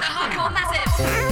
Hardcore massive.